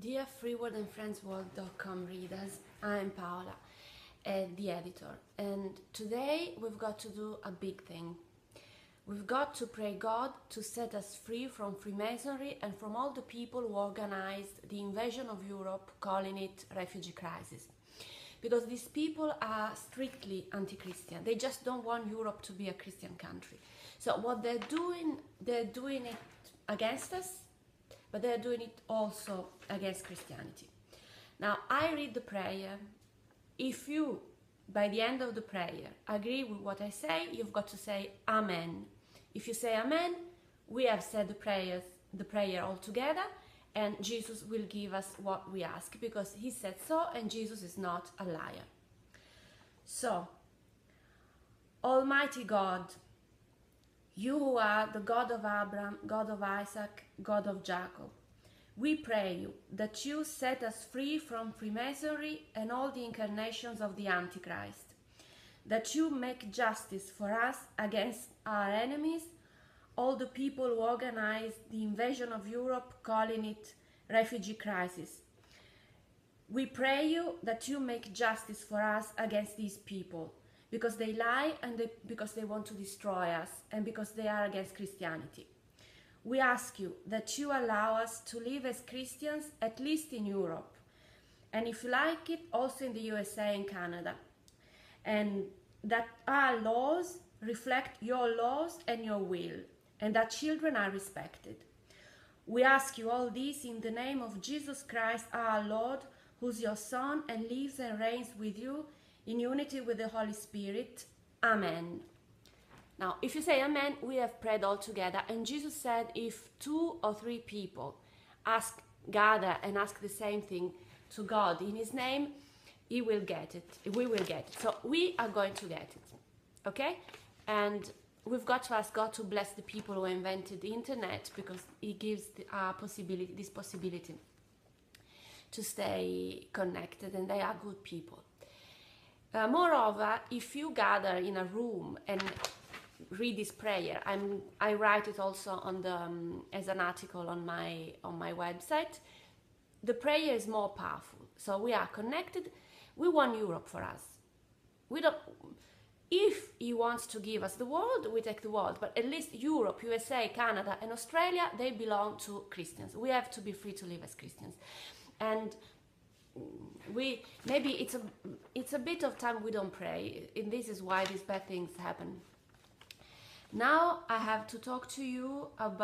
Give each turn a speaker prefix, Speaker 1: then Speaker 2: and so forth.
Speaker 1: Dear freewordandfriendsworld.com readers, I'm Paola, uh, the editor, and today we've got to do a big thing. We've got to pray God to set us free from Freemasonry and from all the people who organized the invasion of Europe, calling it refugee crisis. Because these people are strictly anti-Christian. They just don't want Europe to be a Christian country. So what they're doing, they're doing it against us but they are doing it also against Christianity. Now, I read the prayer. If you, by the end of the prayer, agree with what I say, you've got to say Amen. If you say Amen, we have said the prayers, the prayer all together, and Jesus will give us what we ask because He said so, and Jesus is not a liar. So, Almighty God, you who are the God of Abraham, God of Isaac, God of Jacob, we pray you that you set us free from Freemasonry and all the incarnations of the Antichrist, that you make justice for us against our enemies, all the people who organized the invasion of Europe, calling it refugee crisis. We pray you that you make justice for us against these people because they lie and they, because they want to destroy us and because they are against Christianity. We ask you that you allow us to live as Christians, at least in Europe, and if you like it, also in the USA and Canada, and that our laws reflect your laws and your will, and that children are respected. We ask you all this in the name of Jesus Christ, our Lord, who's your Son and lives and reigns with you in unity with the Holy Spirit. Amen. Now, if you say Amen, we have prayed all together. And Jesus said, if two or three people ask, gather and ask the same thing to God in His name, He will get it. We will get it. So we are going to get it. Okay? And we've got to ask God to bless the people who invented the internet because He gives the, uh, possibility, this possibility to stay connected, and they are good people. Uh, moreover, if you gather in a room and read this prayer, I'm, I write it also on the, um, as an article on my, on my website, the prayer is more powerful. So we are connected. We want Europe for us. We don't, if he wants to give us the world, we take the world. But at least Europe, USA, Canada, and Australia, they belong to Christians. We have to be free to live as Christians. And we maybe it's a it's a bit of time we don't pray and this is why these bad things happen. Now i have to talk to you about